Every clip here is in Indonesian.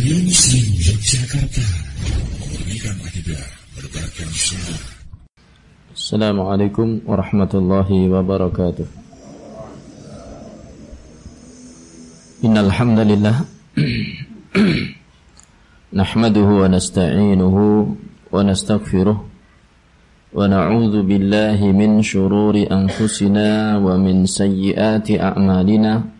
Radio Muslim Yogyakarta sunnah Assalamualaikum warahmatullahi wabarakatuh. Innal hamdalillah nahmaduhu wa nasta'inuhu wa nastaghfiruh wa na'udzu billahi min shururi anfusina wa min sayyiati a'malina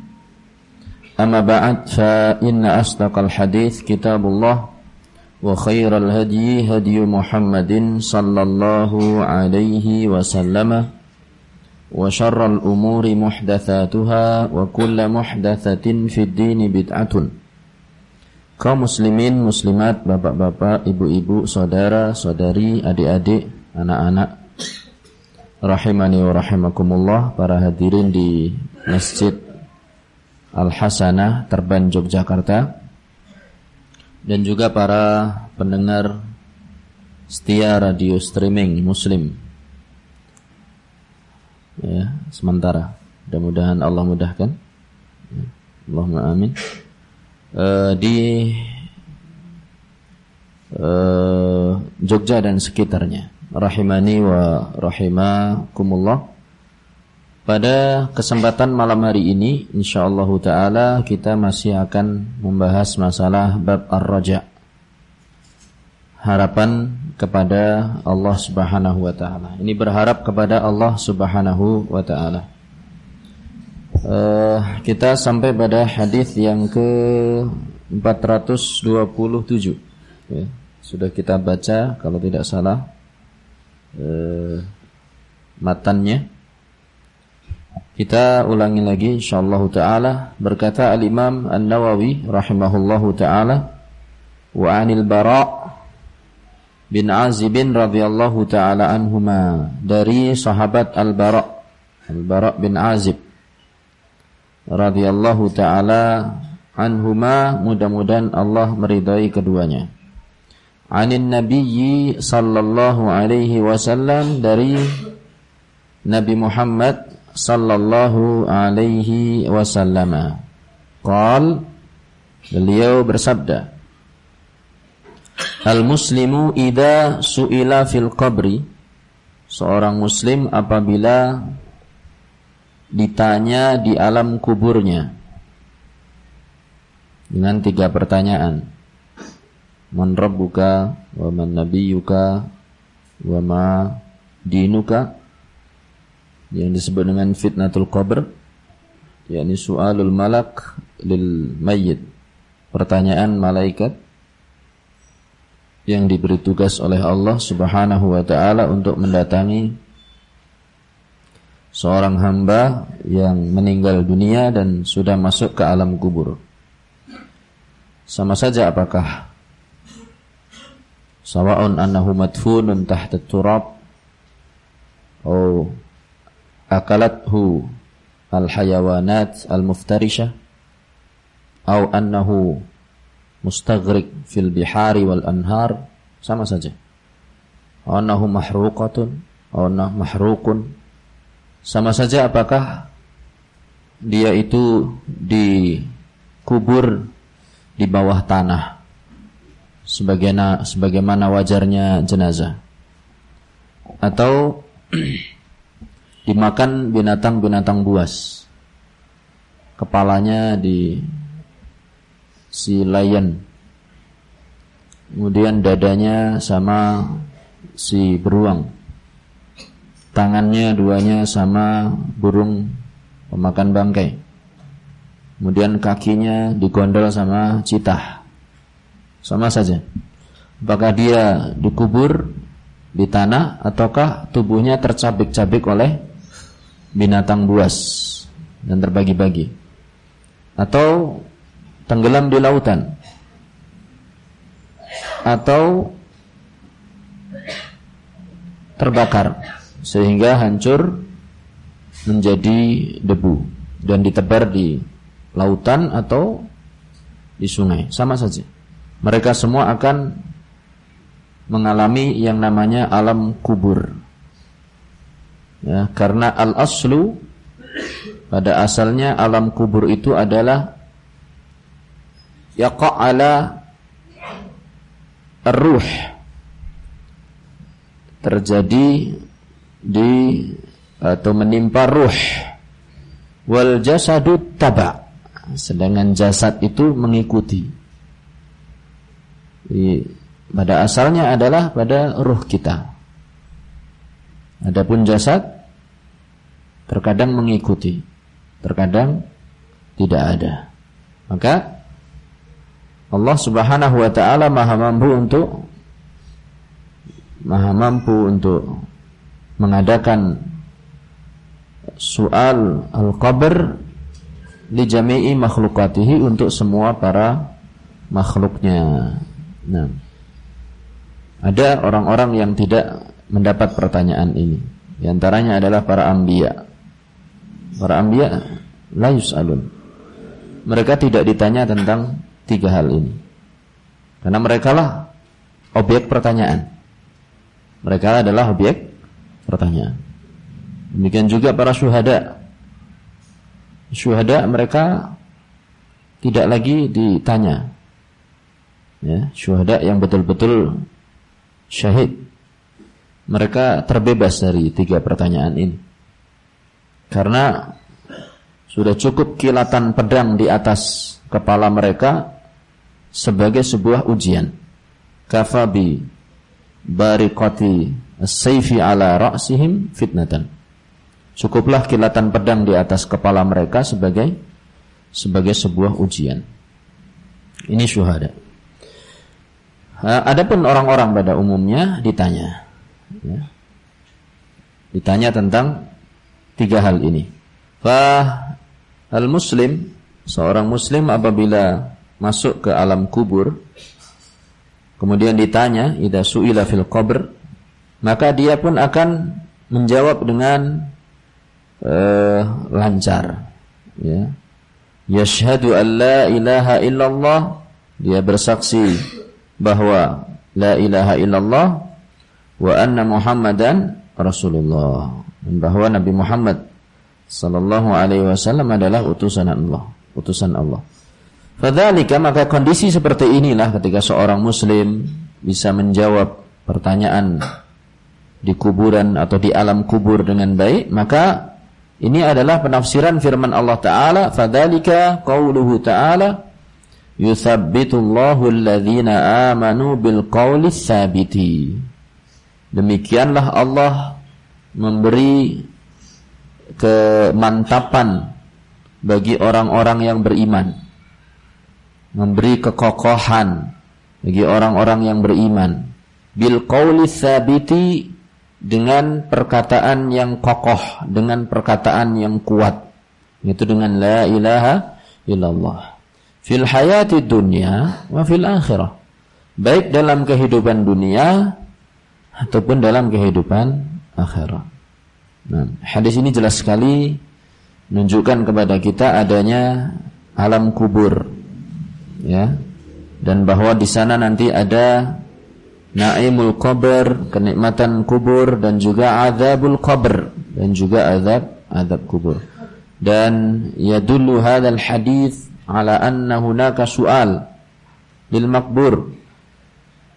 أما بعد فإن أصدق الحديث كتاب الله وخير الهدي هدي محمد صلى الله عليه وسلم وشر الأمور محدثاتها وكل محدثة في الدين بدعة kaum muslimin muslimat bapak-bapak ibu-ibu saudara saudari adik-adik anak-anak rahimani wa rahimakumullah para hadirin di masjid Al-Hasanah Terban Yogyakarta. Dan juga para pendengar setia radio streaming muslim. Ya sementara. Mudah-mudahan Allah mudahkan. Ya, Allahumma amin. Uh, di uh, Jogja dan sekitarnya. Rahimani wa rahimakumullah pada kesempatan malam hari ini insyaallah taala kita masih akan membahas masalah bab ar-raja. Harapan kepada Allah Subhanahu wa taala. Ini berharap kepada Allah Subhanahu wa taala. Uh, kita sampai pada hadis yang ke 427 ya, sudah kita baca kalau tidak salah uh, matannya kita ulangi lagi insyaallah taala berkata al-Imam An-Nawawi rahimahullahu taala wa 'anil Bara' bin Azib radhiyallahu taala anhuma dari sahabat Al-Bara' Al-Bara' bin Azib radhiyallahu taala anhuma mudah-mudahan Allah meridai keduanya. Anin Nabiyyi sallallahu alaihi wasallam dari Nabi Muhammad sallallahu alaihi wasallam. Qal beliau bersabda Al muslimu idza suila fil qabri seorang muslim apabila ditanya di alam kuburnya. Dengan tiga pertanyaan. Man rabbuka wa man nabiyyuka wa ma dinuka yang disebut dengan fitnatul qabr yakni su'alul malak lil mayyit pertanyaan malaikat yang diberi tugas oleh Allah Subhanahu wa taala untuk mendatangi seorang hamba yang meninggal dunia dan sudah masuk ke alam kubur. Sama saja apakah sawa'un annahu madfunun tahta turab atau akalathu al-hayawanat al-muftarisha atau annahu mustaghriq fil bihari wal anhar sama saja. Annahu mahruqatun atau annahu mahruqun sama saja apakah dia itu dikubur di bawah tanah sebagaimana sebagaimana wajarnya jenazah. Atau dimakan binatang-binatang buas. Kepalanya di si lion. Kemudian dadanya sama si beruang. Tangannya duanya sama burung pemakan bangkai. Kemudian kakinya digondol sama citah. Sama saja. Apakah dia dikubur di tanah ataukah tubuhnya tercabik-cabik oleh binatang buas dan terbagi-bagi. Atau tenggelam di lautan. Atau terbakar sehingga hancur menjadi debu dan ditebar di lautan atau di sungai. Sama saja. Mereka semua akan mengalami yang namanya alam kubur ya karena al aslu pada asalnya alam kubur itu adalah yaqa ala ruh terjadi di atau menimpa ruh. Wal jasadu taba. Sedangkan jasad itu mengikuti. Pada asalnya adalah pada ruh kita adapun jasad terkadang mengikuti terkadang tidak ada maka Allah Subhanahu wa taala Maha mampu untuk Maha mampu untuk mengadakan soal al-qabr li jami'i makhlukatihi untuk semua para makhluknya. Nah, ada orang-orang yang tidak mendapat pertanyaan ini. Di antaranya adalah para anbiya. Para anbiya la yus'alun. Mereka tidak ditanya tentang tiga hal ini. Karena mereka lah objek pertanyaan. Mereka adalah objek pertanyaan. Demikian juga para syuhada. Syuhada mereka tidak lagi ditanya. Ya, syuhada yang betul-betul syahid. Mereka terbebas dari tiga pertanyaan ini. Karena sudah cukup kilatan pedang di atas kepala mereka sebagai sebuah ujian. Kafabi bariqati as-sayfi ala ra'sihim fitnatan. Cukuplah kilatan pedang di atas kepala mereka sebagai sebagai sebuah ujian. Ini syuhada. Adapun orang-orang pada umumnya ditanya, ya. ditanya tentang tiga hal ini. Fa al muslim seorang muslim apabila masuk ke alam kubur kemudian ditanya idza suila fil qabr maka dia pun akan menjawab dengan uh, lancar ya yashhadu an la ilaha illallah dia bersaksi bahwa la ilaha illallah wa anna muhammadan rasulullah bahwa Nabi Muhammad sallallahu alaihi wasallam adalah utusan Allah utusan Allah Fadzalika maka kondisi seperti inilah ketika seorang muslim bisa menjawab pertanyaan di kuburan atau di alam kubur dengan baik, maka ini adalah penafsiran firman Allah taala, fadzalika qauluhu taala yuthabbitullahu alladhina amanu bil qawli tsabiti. Demikianlah Allah memberi kemantapan bagi orang-orang yang beriman. Memberi kekokohan bagi orang-orang yang beriman. Bil qawli sabiti dengan perkataan yang kokoh dengan perkataan yang kuat. Itu dengan la ilaha illallah. Fil hayati dunya wa fil akhirah. Baik dalam kehidupan dunia ataupun dalam kehidupan akhirat. Nah hadis ini jelas sekali menunjukkan kepada kita adanya alam kubur ya. Dan bahwa di sana nanti ada naimul qabr kenikmatan kubur dan juga azabul qabr dan juga azab azab kubur. Dan yadullu hadzal hadis ala anna hunaka su'al lil makbur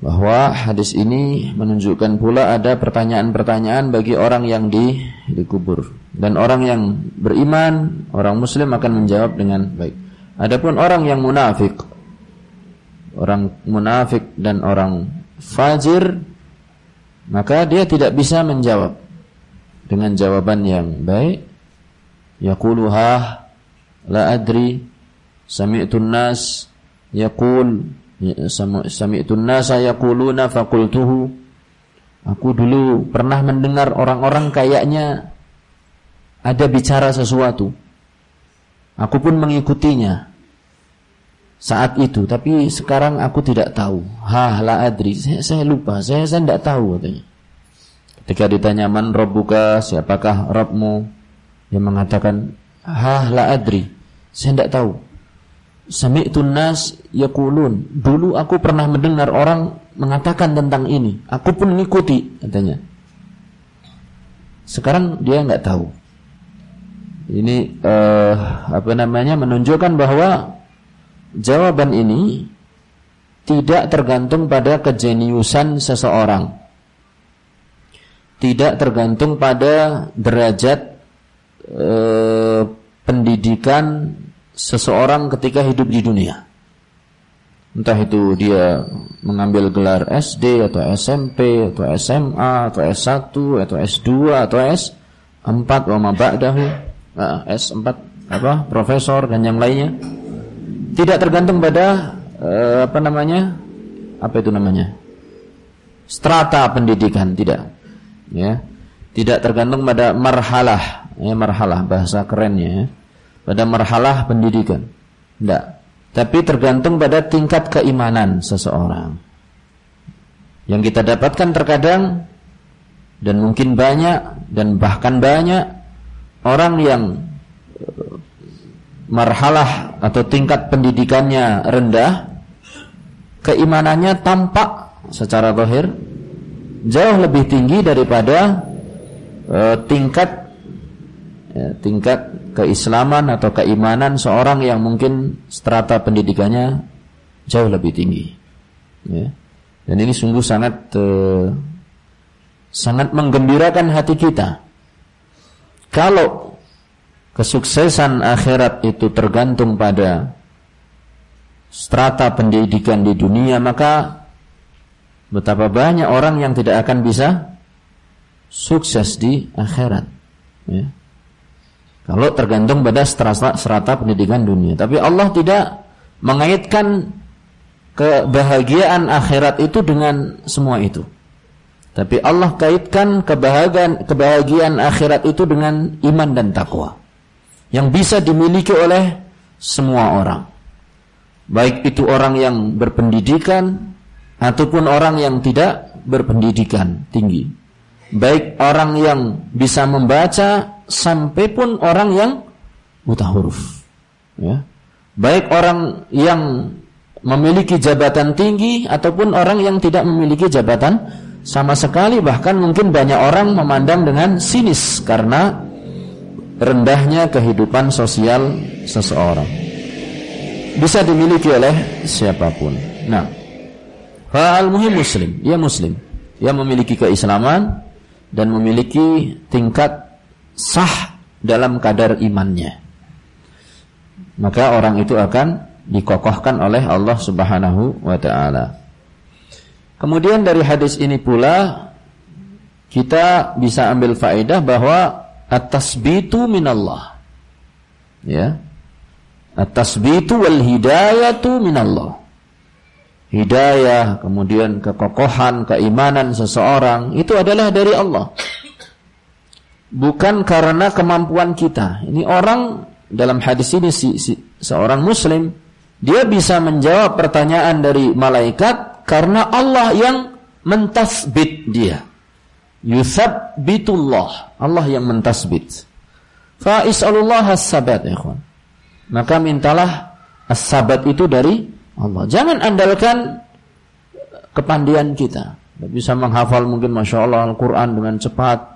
bahwa hadis ini menunjukkan pula ada pertanyaan-pertanyaan bagi orang yang di dikubur dan orang yang beriman orang muslim akan menjawab dengan baik. Adapun orang yang munafik orang munafik dan orang fajir maka dia tidak bisa menjawab dengan jawaban yang baik. Yaqulu ha la adri sami'tu nas yaqul sami'tu nas yaquluna faqultuhu aku dulu pernah mendengar orang-orang kayaknya ada bicara sesuatu aku pun mengikutinya saat itu, tapi sekarang aku tidak tahu. Ha, la adri, saya, saya lupa, saya saya tidak tahu katanya. Ketika ditanya man rabbuka, siapakah Rabbmu? Dia mengatakan, ha, la adri, saya tidak tahu. Sami'tu nas yaqulun. Dulu aku pernah mendengar orang mengatakan tentang ini. Aku pun mengikuti katanya. Sekarang dia nggak tahu. Ini uh, apa namanya menunjukkan bahwa jawaban ini tidak tergantung pada kejeniusan seseorang. Tidak tergantung pada derajat uh, pendidikan seseorang ketika hidup di dunia. Entah itu dia mengambil gelar SD atau SMP atau SMA atau S1 atau S2 atau S4 wa ma ba'dahu. Nah, S4 apa profesor dan yang lainnya. Tidak tergantung pada uh, apa namanya apa itu namanya strata pendidikan tidak. Ya tidak tergantung pada marhalah ya marhalah bahasa kerennya ya pada marhalah pendidikan. Tidak. Tapi tergantung pada tingkat keimanan seseorang. Yang kita dapatkan terkadang dan mungkin banyak dan bahkan banyak orang yang eh, marhalah atau tingkat pendidikannya rendah, keimanannya tampak secara zahir jauh lebih tinggi daripada uh, tingkat ya, tingkat keislaman atau keimanan seorang yang mungkin strata pendidikannya jauh lebih tinggi. Ya. Dan ini sungguh sangat uh, sangat menggembirakan hati kita. Kalau kesuksesan akhirat itu tergantung pada strata pendidikan di dunia, maka betapa banyak orang yang tidak akan bisa sukses di akhirat. Ya. Kalau tergantung pada strata, serata pendidikan dunia. Tapi Allah tidak mengaitkan kebahagiaan akhirat itu dengan semua itu. Tapi Allah kaitkan kebahagiaan kebahagiaan akhirat itu dengan iman dan takwa yang bisa dimiliki oleh semua orang. Baik itu orang yang berpendidikan ataupun orang yang tidak berpendidikan tinggi. Baik orang yang bisa membaca sampai pun orang yang buta huruf. Ya. Baik orang yang memiliki jabatan tinggi ataupun orang yang tidak memiliki jabatan sama sekali bahkan mungkin banyak orang memandang dengan sinis karena rendahnya kehidupan sosial seseorang. Bisa dimiliki oleh siapa pun. Nah, hal muhim muslim, ia muslim, ia memiliki keislaman dan memiliki tingkat sah dalam kadar imannya. Maka orang itu akan dikokohkan oleh Allah Subhanahu wa taala. Kemudian dari hadis ini pula kita bisa ambil faedah bahwa at-tasbitu minallah. Ya. At-tasbitu wal hidayatu minallah. Hidayah, kemudian kekokohan, keimanan seseorang itu adalah dari Allah bukan karena kemampuan kita. Ini orang dalam hadis ini si, si, seorang muslim dia bisa menjawab pertanyaan dari malaikat karena Allah yang mentasbit dia. Yuthabbitullah. Allah yang mentasbit. Fa is'alullah as-sabat ya Maka mintalah as-sabat itu dari Allah. Jangan andalkan kepandian kita. Bisa menghafal mungkin Masya Allah Al-Quran dengan cepat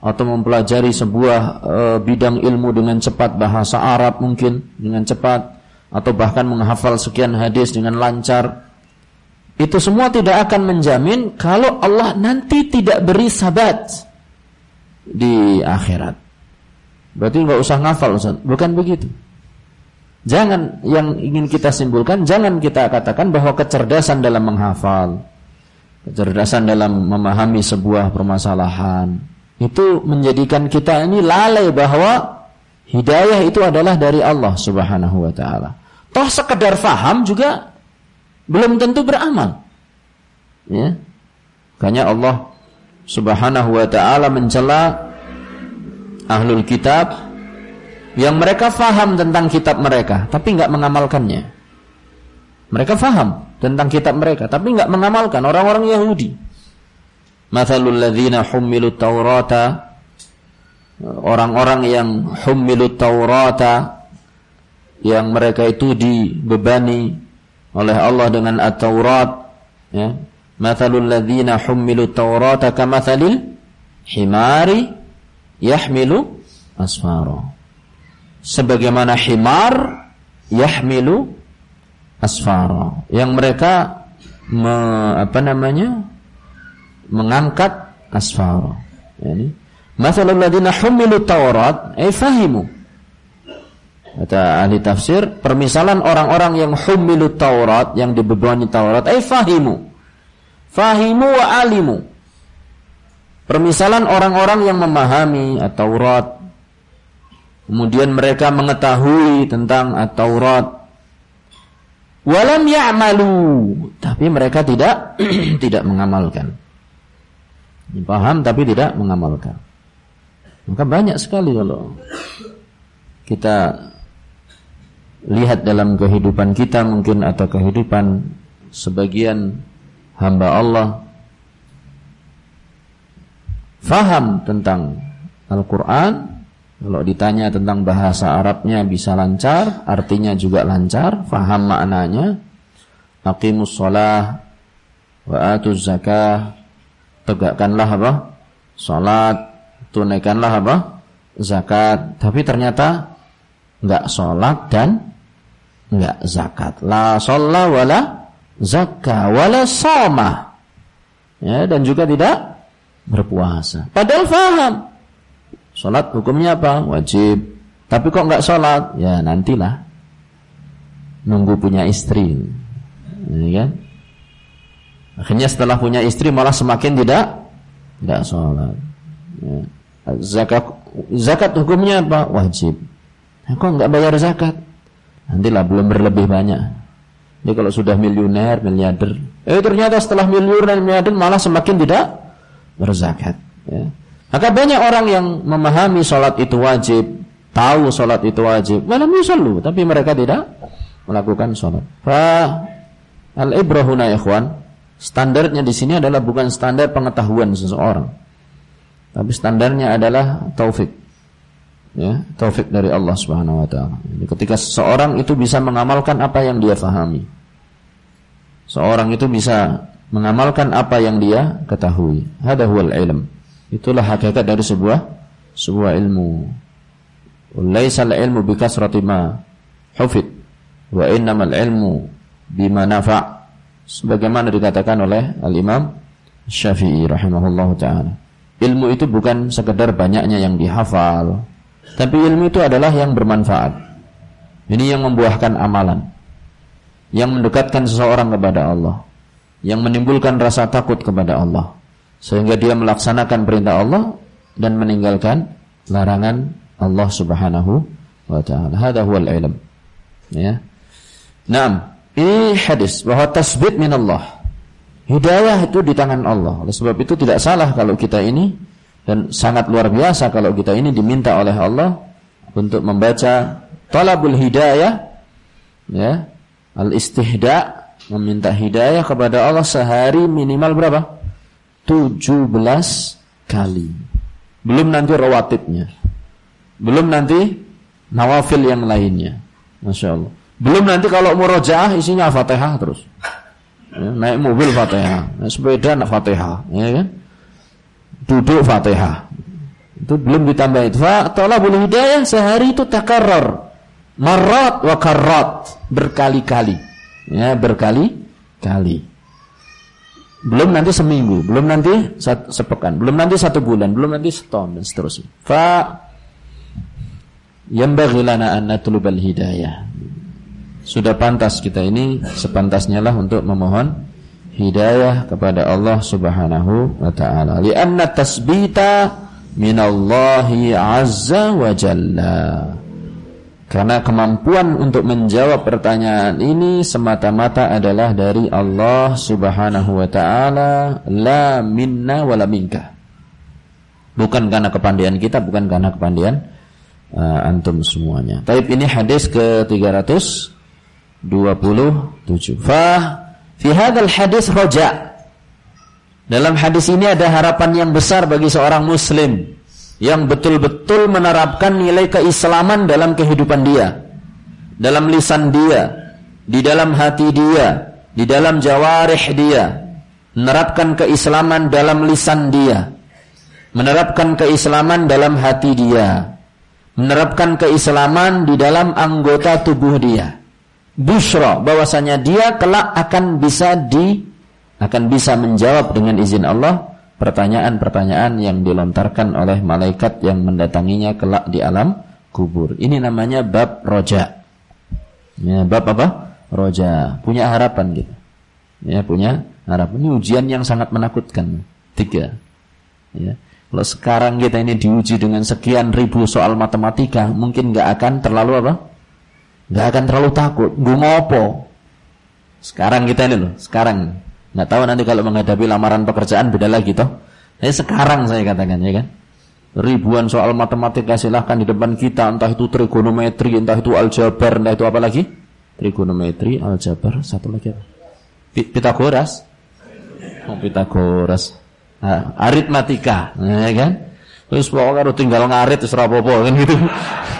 atau mempelajari sebuah e, bidang ilmu dengan cepat bahasa Arab mungkin dengan cepat atau bahkan menghafal sekian hadis dengan lancar itu semua tidak akan menjamin kalau Allah nanti tidak beri sabat di akhirat. Berarti nggak usah ngafal Ustaz. Bukan begitu. Jangan yang ingin kita simpulkan jangan kita katakan bahwa kecerdasan dalam menghafal kecerdasan dalam memahami sebuah permasalahan itu menjadikan kita ini lalai bahwa hidayah itu adalah dari Allah Subhanahu wa taala. Toh sekedar faham juga belum tentu beramal. Ya. Makanya Allah Subhanahu wa taala mencela ahlul kitab yang mereka faham tentang kitab mereka tapi nggak mengamalkannya. Mereka faham tentang kitab mereka, tapi nggak mengamalkan orang-orang Yahudi. Mathalul ladzina hummilut Taurata orang-orang yang hummilut Taurata yang mereka itu dibebani oleh Allah dengan At-Taurat ya. Mathalul ladzina hummilut Taurata kamathalil himari yahmilu asfara. Sebagaimana himar yahmilu asfara yang mereka me, apa namanya mengangkat asfara yani masalul ladina humilu taurat ay fahimu. Kata ahli tafsir permisalan orang-orang yang humilu taurat yang dibebani taurat ay fahimu. Fahimu wa alimu. Permisalan orang-orang yang memahami at-taurat. Kemudian mereka mengetahui tentang at-taurat. Walam ya'malu. Tapi mereka tidak tidak mengamalkan. Paham tapi tidak mengamalkan. Maka banyak sekali kalau kita lihat dalam kehidupan kita mungkin atau kehidupan sebagian hamba Allah faham tentang Al-Quran kalau ditanya tentang bahasa Arabnya bisa lancar, artinya juga lancar, faham maknanya. Aqimus shalah wa atuz zakah. Tegakkanlah apa? Salat, tunaikanlah apa? Zakat. Tapi ternyata enggak salat dan enggak zakat. La shalla wala zakah wala sama. Ya, dan juga tidak berpuasa. Padahal faham Sholat hukumnya apa? Wajib. Tapi kok nggak sholat? Ya nantilah. Nunggu punya istri. Ini kan? Akhirnya setelah punya istri malah semakin tidak tidak sholat. Ya. Zakat zakat hukumnya apa? Wajib. Nah, kok nggak bayar zakat? Nantilah belum berlebih banyak. Jadi kalau sudah miliuner, miliarder, eh ternyata setelah miliuner, miliarder malah semakin tidak berzakat. Ya. Maka banyak orang yang memahami sholat itu wajib, tahu sholat itu wajib, walam yusallu, tapi mereka tidak melakukan sholat. Fa al ibrahuna ikhwan, standarnya di sini adalah bukan standar pengetahuan seseorang, tapi standarnya adalah taufik. Ya, taufik dari Allah Subhanahu wa taala. ketika seseorang itu bisa mengamalkan apa yang dia fahami. Seorang itu bisa mengamalkan apa yang dia ketahui. Hada huwal ilm. Itulah hakikat dari sebuah sebuah ilmu. Laisal ilmu bikasrati ma hufid wa innamal ilmu bima nafa' sebagaimana dikatakan oleh al-Imam Syafi'i rahimahullahu taala. Ilmu itu bukan sekedar banyaknya yang dihafal, tapi ilmu itu adalah yang bermanfaat. Ini yang membuahkan amalan. Yang mendekatkan seseorang kepada Allah, yang menimbulkan rasa takut kepada Allah sehingga dia melaksanakan perintah Allah dan meninggalkan larangan Allah Subhanahu wa taala. Hada huwal ilm. Ya. Naam, ini hadis bahwa tasbih min Allah. Hidayah itu di tangan Allah. Oleh sebab itu tidak salah kalau kita ini dan sangat luar biasa kalau kita ini diminta oleh Allah untuk membaca talabul hidayah ya, al-istihda meminta hidayah kepada Allah sehari minimal berapa? 17 kali. Belum nanti rawatibnya. Belum nanti nawafil yang lainnya. Masya Allah. Belum nanti kalau murojaah isinya fatihah terus. Ya, naik mobil fatihah. Naik sepeda nak fatihah. Ya kan? Duduk fatihah. Itu belum ditambah itu. boleh hidayah sehari itu takarrar. Marat wa karrat. Berkali-kali. Ya, berkali-kali. Belum nanti seminggu, belum nanti sepekan, belum nanti satu bulan, belum nanti setahun dan seterusnya. Fa yanbaghi lana an natlubal hidayah. Sudah pantas kita ini sepantasnya lah untuk memohon hidayah kepada Allah Subhanahu wa taala. Lianna tasbita minallahi azza wa jalla. Karena kemampuan untuk menjawab pertanyaan ini semata-mata adalah dari Allah Subhanahu wa taala, la minna wala minka. Bukan karena kepandaian kita, bukan karena kepandaian uh, antum semuanya. Tapi ini hadis ke-300 27. Fa fi hadzal hadis roja. Dalam hadis ini ada harapan yang besar bagi seorang muslim yang betul-betul menerapkan nilai keislaman dalam kehidupan dia, dalam lisan dia, di dalam hati dia, di dalam jawarih dia, menerapkan keislaman dalam lisan dia, menerapkan keislaman dalam hati dia, menerapkan keislaman di dalam anggota tubuh dia. Bushra bahwasanya dia kelak akan bisa di akan bisa menjawab dengan izin Allah pertanyaan-pertanyaan yang dilontarkan oleh malaikat yang mendatanginya kelak di alam kubur. Ini namanya bab roja. Ya, bab apa? Roja. Punya harapan gitu. Ya, punya harapan. Ini ujian yang sangat menakutkan. Tiga. Ya. Kalau sekarang kita ini diuji dengan sekian ribu soal matematika, mungkin nggak akan terlalu apa? Nggak akan terlalu takut. Gue ngopo. Sekarang kita ini loh, sekarang Nggak tahu nanti kalau menghadapi lamaran pekerjaan beda lagi toh. Jadi sekarang saya katakan ya kan. Ribuan soal matematika silahkan di depan kita entah itu trigonometri, entah itu aljabar, entah itu apa lagi? Trigonometri, aljabar, satu lagi apa? Pitagoras. Oh, Pitagoras. Nah, aritmatika, ya kan? Terus pokoknya tinggal ngarit terus rapopo kan gitu.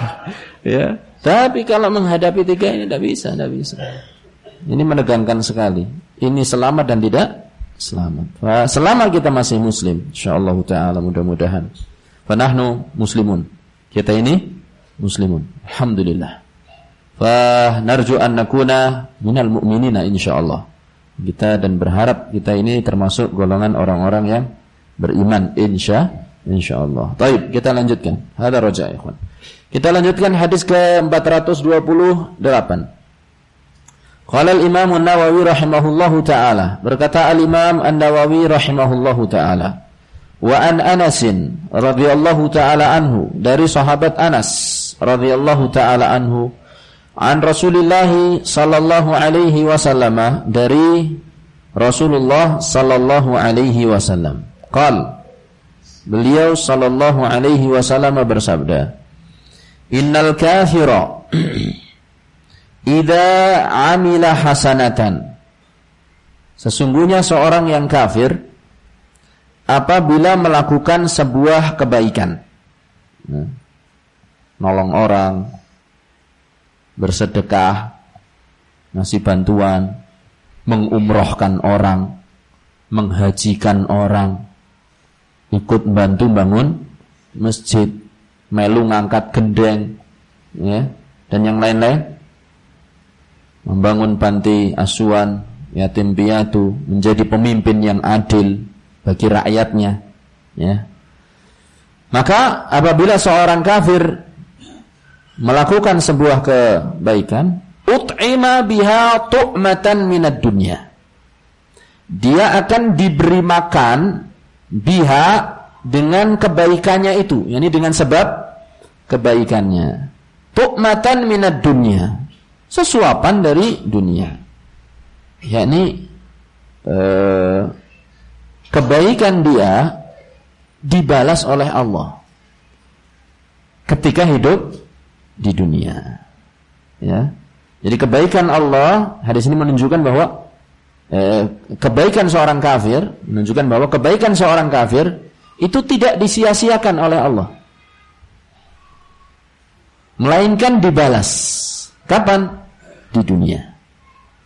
ya. Tapi kalau menghadapi tiga ini tidak bisa, tidak bisa. Ini menegangkan sekali. Ini selamat dan tidak selamat. selama kita masih muslim, insyaallah taala mudah-mudahan. Fanahnu muslimun. Kita ini muslimun. Alhamdulillah. Fa narju an nakuna minal mu'minina insyaallah. Kita dan berharap kita ini termasuk golongan orang-orang yang beriman insya insyaallah. Baik, kita lanjutkan. Hada raja ikhwan. Kita lanjutkan hadis ke 428. Qala al-Imam An-Nawawi rahimahullahu taala berkata al-Imam An-Nawawi rahimahullahu taala wa an Anas radhiyallahu taala anhu dari sahabat Anas radhiyallahu taala anhu an Rasulillah sallallahu alaihi wasallam dari Rasulullah sallallahu alaihi wasallam qal beliau sallallahu alaihi wasallam bersabda innal kafira Ida amila hasanatan. Sesungguhnya seorang yang kafir apabila melakukan sebuah kebaikan. Nah, nolong orang bersedekah ngasih bantuan mengumrohkan orang menghajikan orang ikut bantu bangun masjid melu ngangkat gendeng ya dan yang lain-lain membangun panti asuhan yatim piatu, menjadi pemimpin yang adil bagi rakyatnya, ya. Maka apabila seorang kafir melakukan sebuah kebaikan, ut'ima biha tu'matan minad dunya. Dia akan diberi makan biha dengan kebaikannya itu, yakni dengan sebab kebaikannya. Tu'matan minad dunya. Sesuapan dari dunia. Yakni eh, kebaikan dia dibalas oleh Allah ketika hidup di dunia. Ya. Jadi kebaikan Allah hadis ini menunjukkan bahwa eh, kebaikan seorang kafir menunjukkan bahwa kebaikan seorang kafir itu tidak disia-siakan oleh Allah melainkan dibalas kapan di dunia.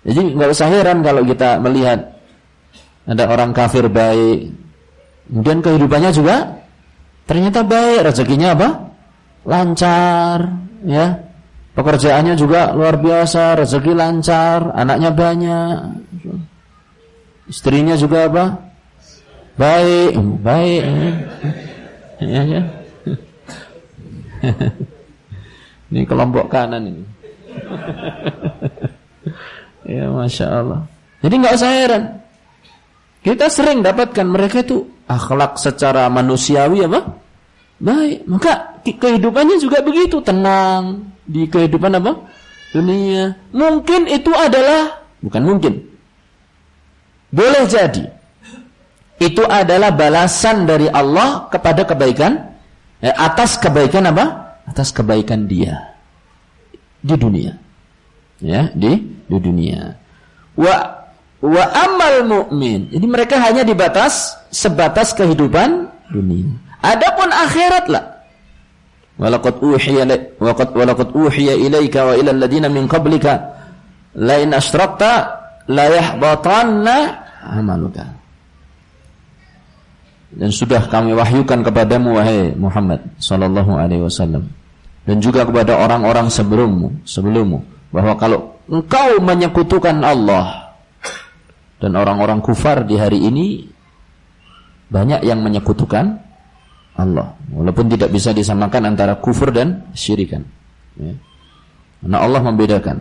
Jadi nggak usah heran kalau kita melihat ada orang kafir baik, kemudian kehidupannya juga ternyata baik, rezekinya apa? Lancar, ya. Pekerjaannya juga luar biasa, rezeki lancar, anaknya banyak. Istrinya juga apa? Baik, baik. Ya, ya. Ini kelompok kanan ini. ya masya Allah. Jadi nggak usah heran. Kita sering dapatkan mereka itu akhlak secara manusiawi apa? Baik. Maka kehidupannya juga begitu tenang di kehidupan apa? Dunia. Mungkin itu adalah bukan mungkin. Boleh jadi itu adalah balasan dari Allah kepada kebaikan eh, atas kebaikan apa? Atas kebaikan dia di dunia. Ya, di di dunia. Wa wa amal mu'min. Jadi mereka hanya dibatas sebatas kehidupan dunia. Adapun akhirat lah. Walaqad uhiya waqad walaqad uhiya ilaika wa ila alladziina min qablika la in asyrakta la yahbatanna amaluka. Dan sudah kami wahyukan kepadamu wahai Muhammad sallallahu alaihi wasallam dan juga kepada orang-orang sebelummu sebelummu bahwa kalau engkau menyekutukan Allah dan orang-orang kufar di hari ini banyak yang menyekutukan Allah walaupun tidak bisa disamakan antara kufur dan syirikan ya. Karena Allah membedakan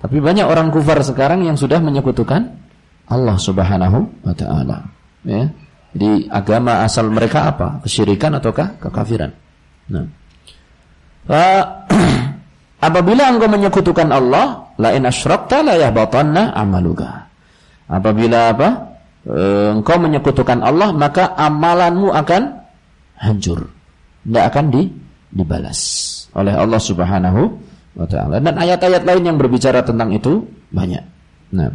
tapi banyak orang kufar sekarang yang sudah menyekutukan Allah Subhanahu wa taala. Ya. Jadi agama asal mereka apa? Kesyirikan ataukah kekafiran? Nah. apabila engkau menyekutukan Allah, la in asyrakta la yahbatanna amaluka. Apabila apa? E, engkau menyekutukan Allah, maka amalanmu akan hancur. Tidak akan di, dibalas oleh Allah Subhanahu wa taala. Dan ayat-ayat lain yang berbicara tentang itu banyak. Nah,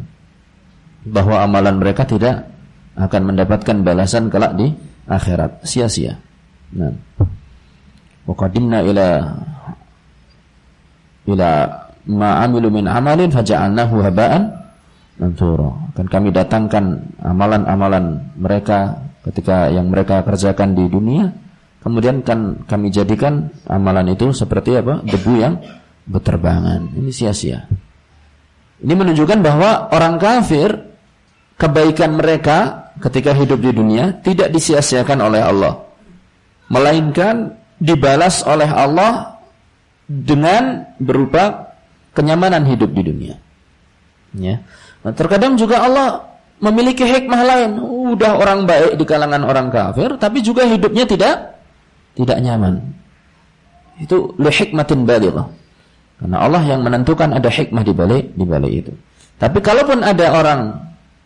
bahwa amalan mereka tidak akan mendapatkan balasan kelak di akhirat, sia-sia. Nah, wa ila ila ma amilu min amalin faja'alnahu haba'an mansura. Kan kami datangkan amalan-amalan mereka ketika yang mereka kerjakan di dunia, kemudian kan kami jadikan amalan itu seperti apa? debu yang berterbangan. Ini sia-sia. Ini menunjukkan bahwa orang kafir kebaikan mereka ketika hidup di dunia tidak disia-siakan oleh Allah. Melainkan dibalas oleh Allah dengan berupa kenyamanan hidup di dunia. Ya. Nah, terkadang juga Allah memiliki hikmah lain. Udah orang baik di kalangan orang kafir, tapi juga hidupnya tidak tidak nyaman. Itu li hikmatin balighah. Karena Allah yang menentukan ada hikmah di balik di balik itu. Tapi kalaupun ada orang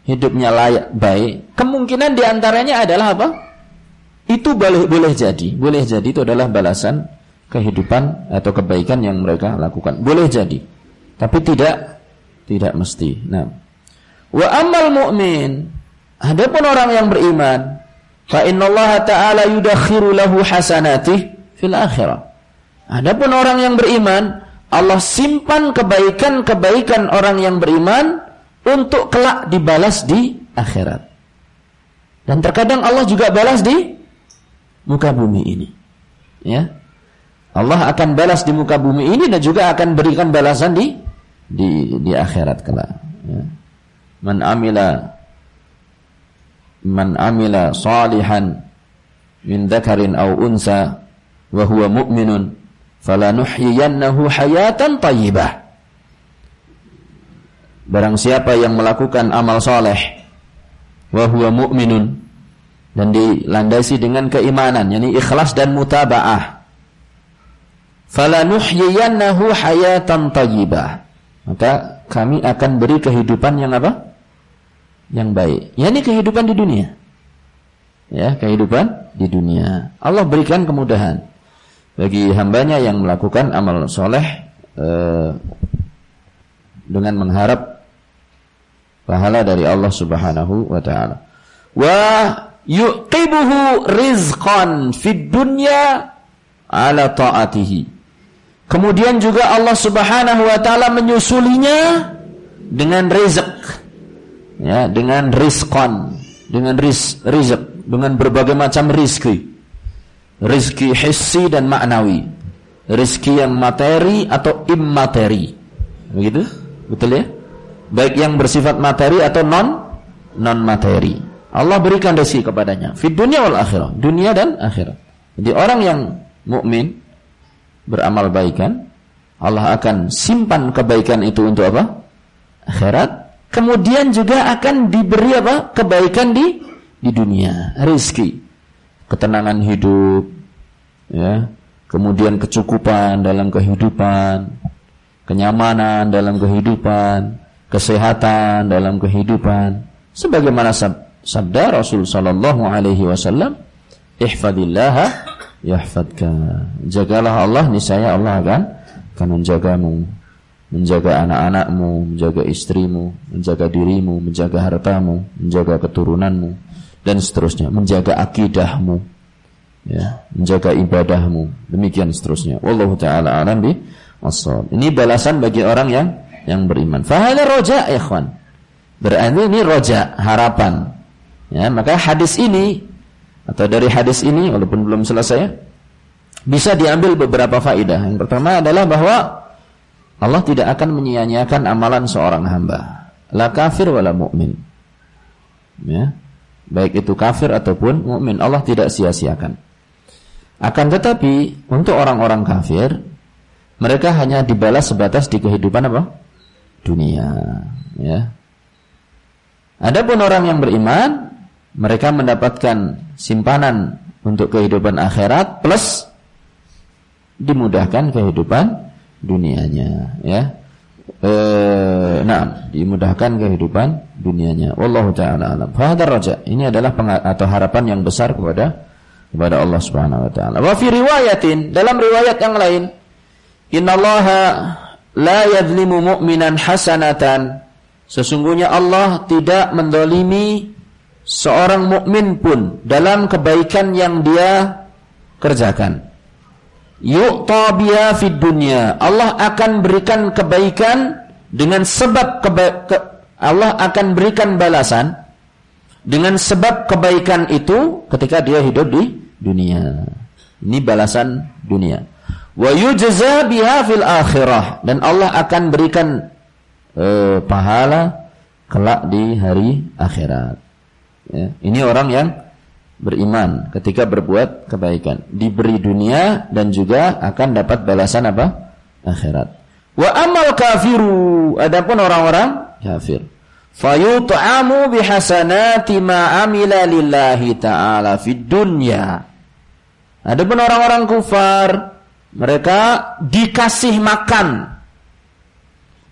hidupnya layak baik, kemungkinan di antaranya adalah apa? Itu boleh boleh jadi, boleh jadi itu adalah balasan kehidupan atau kebaikan yang mereka lakukan. Boleh jadi. Tapi tidak tidak mesti. Nah, wa amal mu'min, adapun orang yang beriman, fa innallaha ta'ala yudakhiru lahu hasanatih fil akhirah. Adapun orang yang beriman, Allah simpan kebaikan-kebaikan orang yang beriman untuk kelak dibalas di akhirat. Dan terkadang Allah juga balas di muka bumi ini. Ya. Allah akan balas di muka bumi ini dan juga akan berikan balasan di di di akhirat kelak. Ya. Man amila man amila salihan min dzakarin aw unsa wa huwa mu'minun falanuhyiyannahu hayatan tayyibah Barang siapa yang melakukan amal soleh wa huwa mu'minun dan dilandasi dengan keimanan yakni ikhlas dan mutaba'ah falanuhyiyannahu hayatan tayyibah. Maka kami akan beri kehidupan yang apa? Yang baik. Yakni kehidupan di dunia. Ya kehidupan di dunia. Allah berikan kemudahan bagi hambanya yang melakukan amal soleh eh, dengan mengharap pahala dari Allah Subhanahu wa taala. Wa yuqibuhu rizqan fid dunya ala taatihi. Kemudian juga Allah Subhanahu wa taala menyusulinya dengan rizq. Ya, dengan rizqan, dengan riz, rizq, dengan berbagai macam rizki rizki hissi dan maknawi rizki yang materi atau immateri begitu betul ya? Baik yang bersifat materi atau non non materi Allah berikan rezeki kepadanya. Di dunia wal akhirah. Dunia dan akhirat. Jadi orang yang mukmin beramal baikan Allah akan simpan kebaikan itu untuk apa? Akhirat. Kemudian juga akan diberi apa? Kebaikan di di dunia. Rezeki ketenangan hidup, ya, kemudian kecukupan dalam kehidupan, kenyamanan dalam kehidupan, kesehatan dalam kehidupan. Sebagaimana sabda Rasul sallallahu alaihi wasallam, "Ihfadillah yahfadka." Jagalah Allah niscaya Allah akan akan menjagamu. menjaga anak-anakmu, menjaga istrimu, menjaga dirimu, menjaga hartamu, menjaga keturunanmu dan seterusnya, menjaga akidahmu, ya, menjaga ibadahmu, demikian seterusnya. Wallahu taala alam bi Ini balasan bagi orang yang yang beriman. Fahada roja, ikhwan. Berarti ini roja, harapan. Ya, maka hadis ini atau dari hadis ini walaupun belum selesai bisa diambil beberapa faidah. Yang pertama adalah bahwa Allah tidak akan menyia-nyiakan amalan seorang hamba. La kafir wala mu'min. Ya. Baik itu kafir ataupun mukmin, Allah tidak sia-siakan. Akan tetapi untuk orang-orang kafir mereka hanya dibalas sebatas di kehidupan apa? Dunia, ya. Adapun orang yang beriman, mereka mendapatkan simpanan untuk kehidupan akhirat plus dimudahkan kehidupan dunianya ya. E, nah dimudahkan kehidupan dunianya. Wallahu taala alam. Hadar raja. Ini adalah atau harapan yang besar kepada kepada Allah Subhanahu wa taala. Wa riwayatin dalam riwayat yang lain innallaha la yadhlimu mu'minan hasanatan sesungguhnya Allah tidak mendolimi seorang mukmin pun dalam kebaikan yang dia kerjakan yu'ta biha fid dunya. Allah akan berikan kebaikan dengan sebab keba ke Allah akan berikan balasan dengan sebab kebaikan itu ketika dia hidup di dunia. Ini balasan dunia. Wa yujza biha fil akhirah. Dan Allah akan berikan uh, pahala kelak di hari akhirat. Ya, ini orang yang beriman ketika berbuat kebaikan. Diberi dunia dan juga akan dapat balasan apa? Akhirat. Wa amal kafiru adapun orang-orang kafir. Fayut'amu bihasanati ma amila lillahi ta'ala fid dunya. Adapun orang-orang kufar mereka dikasih makan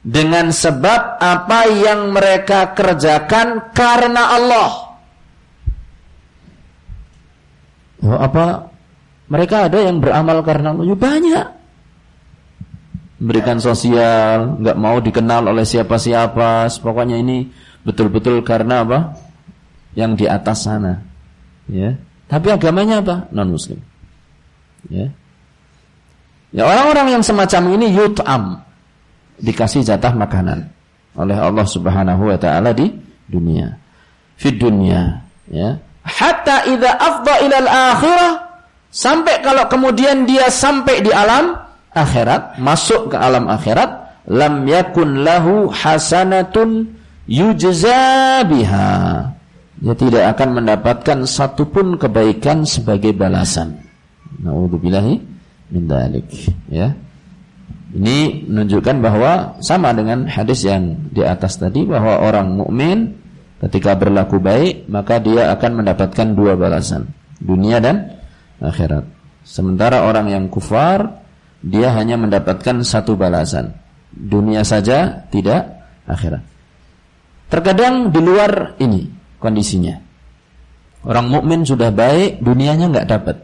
dengan sebab apa yang mereka kerjakan karena Allah Oh, apa mereka ada yang beramal karena Allah? Ya, banyak. Berikan sosial, nggak mau dikenal oleh siapa-siapa. Pokoknya ini betul-betul karena apa? Yang di atas sana. Ya. Tapi agamanya apa? Non muslim. Ya. Ya orang-orang yang semacam ini yut'am dikasih jatah makanan oleh Allah Subhanahu wa taala di dunia. Di dunia, ya hatta idza afdha ilal akhirah sampai kalau kemudian dia sampai di alam akhirat, masuk ke alam akhirat, lam yakun lahu hasanatun yujza biha. Dia tidak akan mendapatkan satupun kebaikan sebagai balasan. Nauzubillahi min dzalik, ya. Ini menunjukkan bahwa sama dengan hadis yang di atas tadi bahwa orang mukmin Ketika berlaku baik, maka dia akan mendapatkan dua balasan, dunia dan akhirat. Sementara orang yang kufar, dia hanya mendapatkan satu balasan, dunia saja, tidak akhirat. Terkadang di luar ini kondisinya. Orang mukmin sudah baik, dunianya nggak dapat.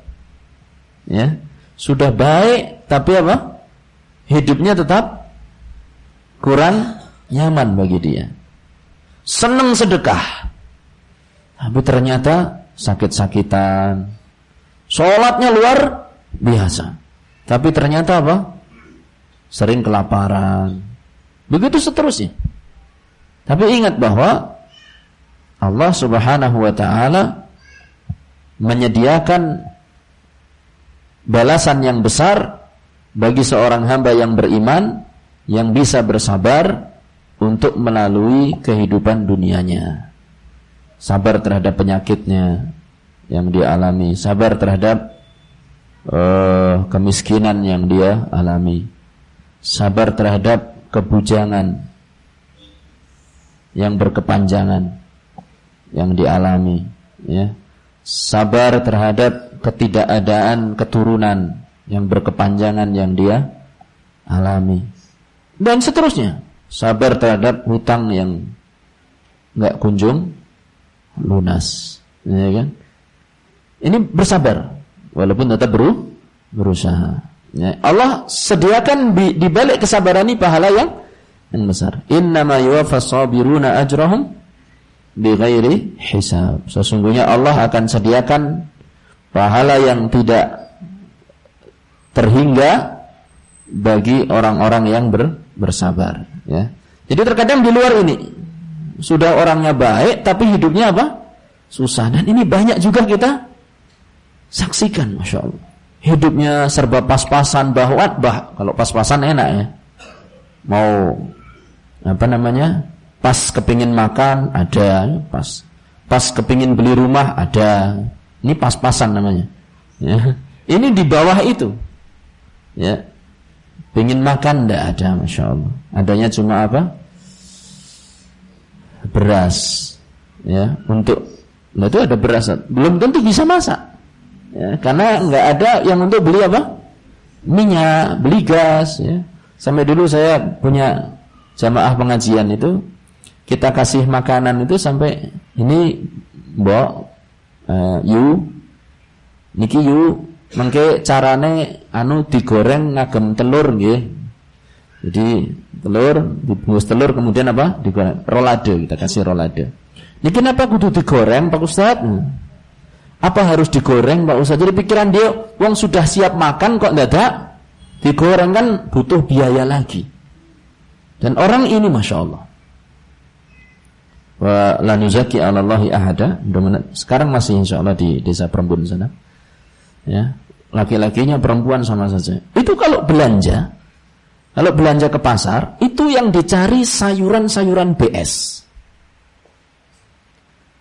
Ya, sudah baik, tapi apa? Hidupnya tetap kurang nyaman bagi dia senang sedekah. Tapi ternyata sakit-sakitan. Sholatnya luar biasa. Tapi ternyata apa? Sering kelaparan. Begitu seterusnya. Tapi ingat bahwa Allah Subhanahu wa taala menyediakan balasan yang besar bagi seorang hamba yang beriman yang bisa bersabar untuk melalui kehidupan dunianya. Sabar terhadap penyakitnya yang dia alami, sabar terhadap uh, kemiskinan yang dia alami, sabar terhadap kebujangan yang berkepanjangan yang dialami, ya. Sabar terhadap ketidakadaan keturunan yang berkepanjangan yang dia alami dan seterusnya sabar terhadap hutang yang nggak kunjung lunas, ya kan? Ini bersabar, walaupun tetap beru, berusaha. Ya. Allah sediakan di, di balik kesabaran ini pahala yang yang besar. Innama yuwaffas sabiruna ajrahum bighairi hisab. Sesungguhnya Allah akan sediakan pahala yang tidak terhingga bagi orang-orang yang ber, bersabar ya. Jadi terkadang di luar ini sudah orangnya baik tapi hidupnya apa? susah. Dan ini banyak juga kita saksikan Masya Allah. Hidupnya serba pas-pasan bahwa bah kalau pas-pasan enak ya. Mau apa namanya? Pas kepingin makan ada. Pas pas kepingin beli rumah ada ini pas-pasan namanya. Ya. ini di bawah itu. Ya. Pingin makan tidak ada masya Allah. Adanya cuma apa? Beras. Ya untuk nah itu ada beras. Belum tentu bisa masak. Ya, karena nggak ada yang untuk beli apa? Minyak beli gas ya. Sampai dulu saya punya jamaah pengajian itu kita kasih makanan itu sampai ini mbok uh, you niki you mengke carane anu digoreng ngagem telur nggih jadi telur dibungkus telur kemudian apa digoreng rolade kita kasih rolade ini kenapa kudu digoreng Pak Ustadz apa harus digoreng Pak Ustaz? Jadi pikiran dia, uang sudah siap makan kok ada, digoreng kan butuh biaya lagi. Dan orang ini Masya Allah. Wa lanuzaki alallahi ahada. Sekarang masih insya Allah di desa perempuan sana. Ya, laki-lakinya perempuan sama saja. Itu kalau belanja, kalau belanja ke pasar, itu yang dicari sayuran-sayuran BS.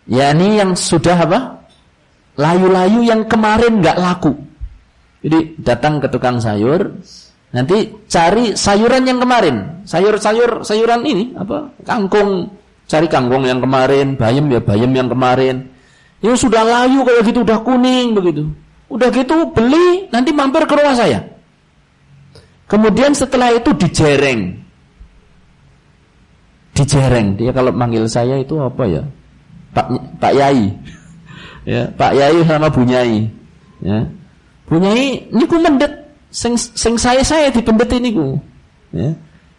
Ya ini yang sudah apa? layu-layu yang kemarin nggak laku. Jadi datang ke tukang sayur, nanti cari sayuran yang kemarin, sayur-sayur sayuran ini apa? Kangkung, cari kangkung yang kemarin, bayam ya bayam yang kemarin. Yang sudah layu kayak gitu, udah kuning begitu. Udah gitu beli, nanti mampir ke rumah saya. Kemudian setelah itu dijereng. Dijereng. Dia kalau manggil saya itu apa ya? Pak Pak Yai ya Pak Yai sama Bu Nyai ya Bu Nyai niku mendet sing sing saya saya dipendet ini ku ya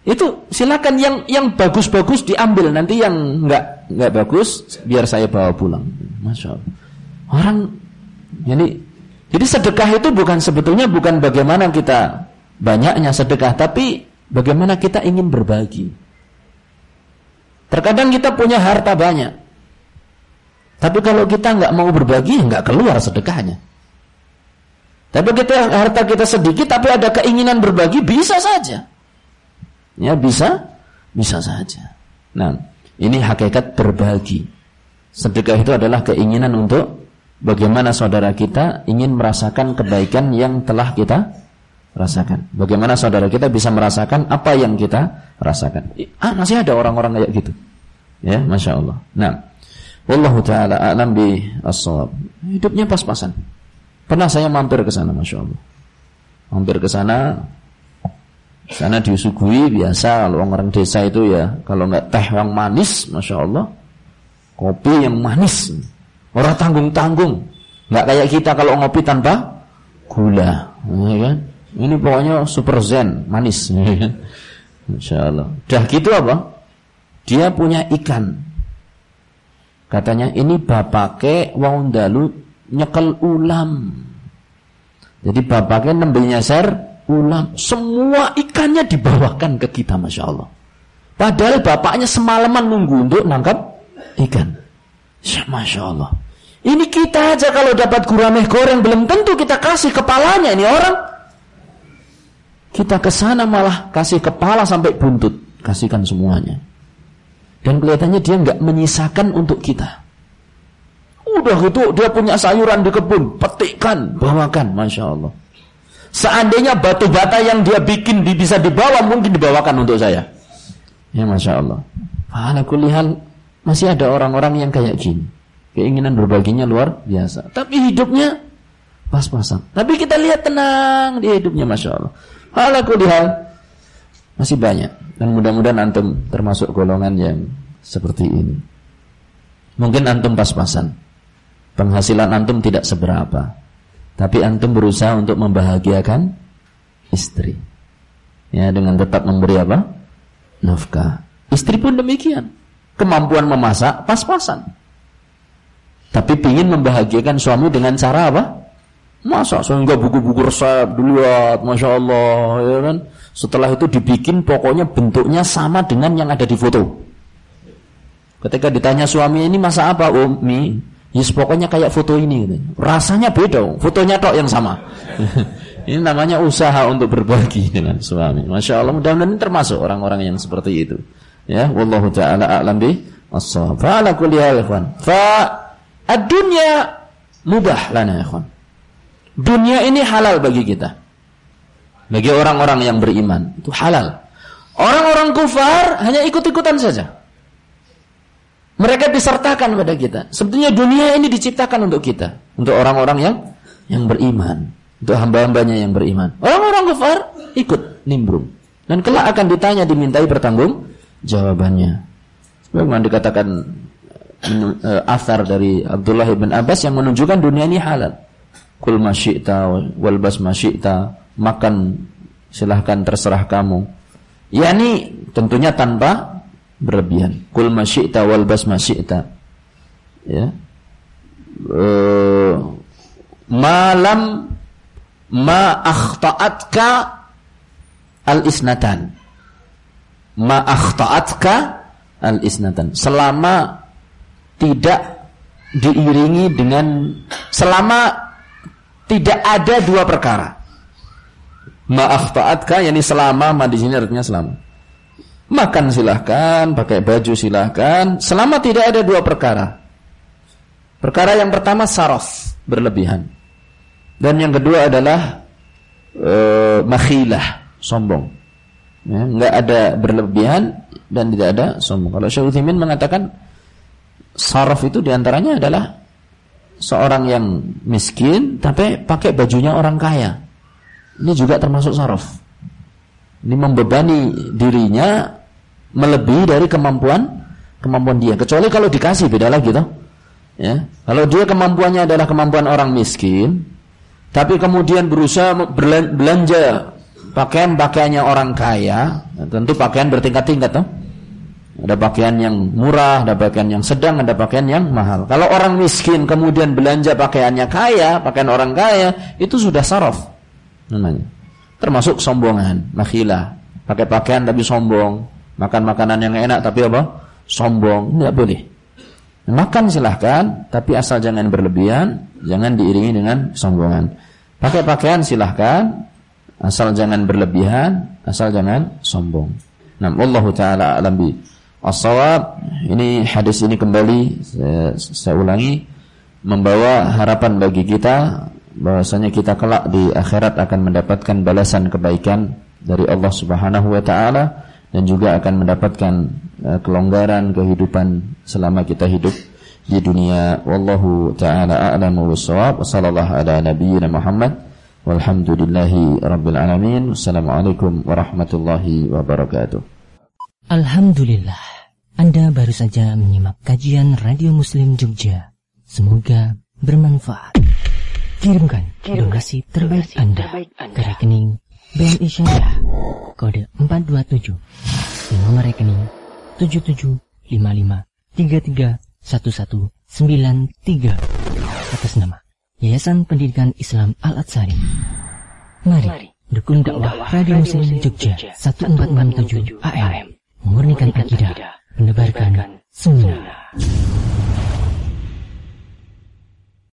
itu silakan yang yang bagus-bagus diambil. Nanti yang enggak enggak bagus biar saya bawa pulang. Masya Allah. Orang jadi jadi sedekah itu bukan sebetulnya bukan bagaimana kita banyaknya sedekah tapi bagaimana kita ingin berbagi. Terkadang kita punya harta banyak. Tapi kalau kita nggak mau berbagi, nggak keluar sedekahnya. Tapi kita harta kita sedikit, tapi ada keinginan berbagi, bisa saja. Ya bisa, bisa saja. Nah, ini hakikat berbagi. Sedekah itu adalah keinginan untuk bagaimana saudara kita ingin merasakan kebaikan yang telah kita rasakan. Bagaimana saudara kita bisa merasakan apa yang kita rasakan. Ah, masih ada orang-orang kayak gitu. Ya, masya Allah. Nah, Wallahu taala alam bi as-shawab. Hidupnya pas-pasan. Pernah saya mampir ke sana, masya Allah. Mampir ke sana, sana disuguhi biasa kalau orang desa itu ya kalau nggak teh yang manis, masya Allah, kopi yang manis, orang tanggung tanggung, nggak kayak kita kalau ngopi tanpa gula, ya kan? Ini pokoknya super zen, manis, ya kan? Masya Allah. Dah gitu apa? Dia punya ikan, Katanya ini bapake wong dalu nyekel ulam. Jadi bapake nembe nyasar ulam. Semua ikannya dibawakan ke kita Masya Allah. Padahal bapaknya semalaman nunggu untuk nangkap ikan. Ya, Masya Allah. Ini kita aja kalau dapat gurameh goreng belum tentu kita kasih kepalanya ini orang. Kita ke sana malah kasih kepala sampai buntut, kasihkan semuanya. Dan kelihatannya dia nggak menyisakan untuk kita. Udah gitu dia punya sayuran di kebun, petikkan, bawakan, masya Allah. Seandainya batu bata yang dia bikin bisa dibawa, mungkin dibawakan untuk saya. Ya masya Allah. Fala kulihan masih ada orang-orang yang kayak gini. Keinginan berbaginya luar biasa. Tapi hidupnya pas-pasan. Tapi kita lihat tenang di hidupnya masya Allah. Fala kulihan masih banyak. Dan mudah-mudahan antum termasuk golongan yang seperti ini. Mungkin antum pas-pasan. Penghasilan antum tidak seberapa. Tapi antum berusaha untuk membahagiakan istri. Ya, dengan tetap memberi apa? nafkah. Istri pun demikian. Kemampuan memasak pas-pasan. Tapi ingin membahagiakan suami dengan cara apa? Masak sehingga buku-buku resep dilihat, masya Allah, ya kan? Setelah itu dibikin pokoknya bentuknya sama dengan yang ada di foto. Ketika ditanya suami ini masa apa? Mie. Yes, pokoknya kayak foto ini. Gitu. Rasanya beda, fotonya tok yang sama. ini namanya usaha untuk berbagi dengan suami. Masya Allah, mudah-mudahan ini termasuk orang-orang yang seperti itu. Ya, wallahu taala a'lam bi as-shawab. Fa ala kulli hal, Fa ad-dunya mubah lana, ikhwan. Dunia ini halal bagi kita. Bagi orang-orang yang beriman, itu halal. Orang-orang kufar hanya ikut-ikutan saja. Mereka disertakan pada kita. Sebetulnya dunia ini diciptakan untuk kita, untuk orang-orang yang yang beriman, untuk hamba-hambanya yang beriman. Orang-orang kafir ikut nimbrung dan kelak akan ditanya dimintai bertanggung jawabannya. Sebagaimana dikatakan uh, asar dari Abdullah bin Abbas yang menunjukkan dunia ini halal. Kul masyita wal bas masyita, makan silahkan terserah kamu. Yani tentunya tanpa berlebihan. Kul masyi'ta wal bas masyi'ta. Ya. Uh, malam ma akhta'atka al isnatan. Ma akhta'atka al isnatan. Selama tidak diiringi dengan selama tidak ada dua perkara. Ma akhta'atka yakni selama ma di sini artinya selama Makan silahkan, pakai baju silahkan, selama tidak ada dua perkara. Perkara yang pertama saraf, berlebihan. Dan yang kedua adalah uh, makhilah, sombong. Ya, ada berlebihan dan tidak ada sombong. Kalau Syekh Utsaimin mengatakan saraf itu di antaranya adalah seorang yang miskin tapi pakai bajunya orang kaya. Ini juga termasuk saraf. Ini membebani dirinya melebihi dari kemampuan kemampuan dia. Kecuali kalau dikasih beda lagi toh. Ya. Kalau dia kemampuannya adalah kemampuan orang miskin, tapi kemudian berusaha belanja pakaian-pakaiannya orang kaya, tentu pakaian bertingkat-tingkat toh. Ada pakaian yang murah, ada pakaian yang sedang, ada pakaian yang mahal. Kalau orang miskin kemudian belanja pakaiannya kaya, pakaian orang kaya, itu sudah saraf namanya termasuk sombongan, makhilah. Pakai pakaian tapi sombong, makan makanan yang enak tapi apa? Sombong, tidak boleh. Makan silahkan, tapi asal jangan berlebihan, jangan diiringi dengan sombongan. Pakai pakaian silahkan, asal jangan berlebihan, asal jangan sombong. Nah, Allah taala alam bi. Ini hadis ini kembali saya, saya ulangi membawa harapan bagi kita bahwasanya kita kelak di akhirat akan mendapatkan balasan kebaikan dari Allah Subhanahu wa taala dan juga akan mendapatkan uh, kelonggaran kehidupan selama kita hidup di dunia. Wallahu taala a'lamu bissawab sallallahu ala nabiyyina Muhammad. Walhamdulillahi rabbil alamin. Assalamualaikum warahmatullahi wabarakatuh. Alhamdulillah. Anda baru saja menyimak kajian Radio Muslim Jogja. Semoga bermanfaat Kirimkan donasi terbaik Anda. ke rekening BNI Syariah kode 427 di nomor rekening 7755331193 atas nama Yayasan Pendidikan Islam Al-Atsari. Mari dukung dakwah Radio Muslim Jogja 1467 AM memurnikan akidah, menebarkan sunnah.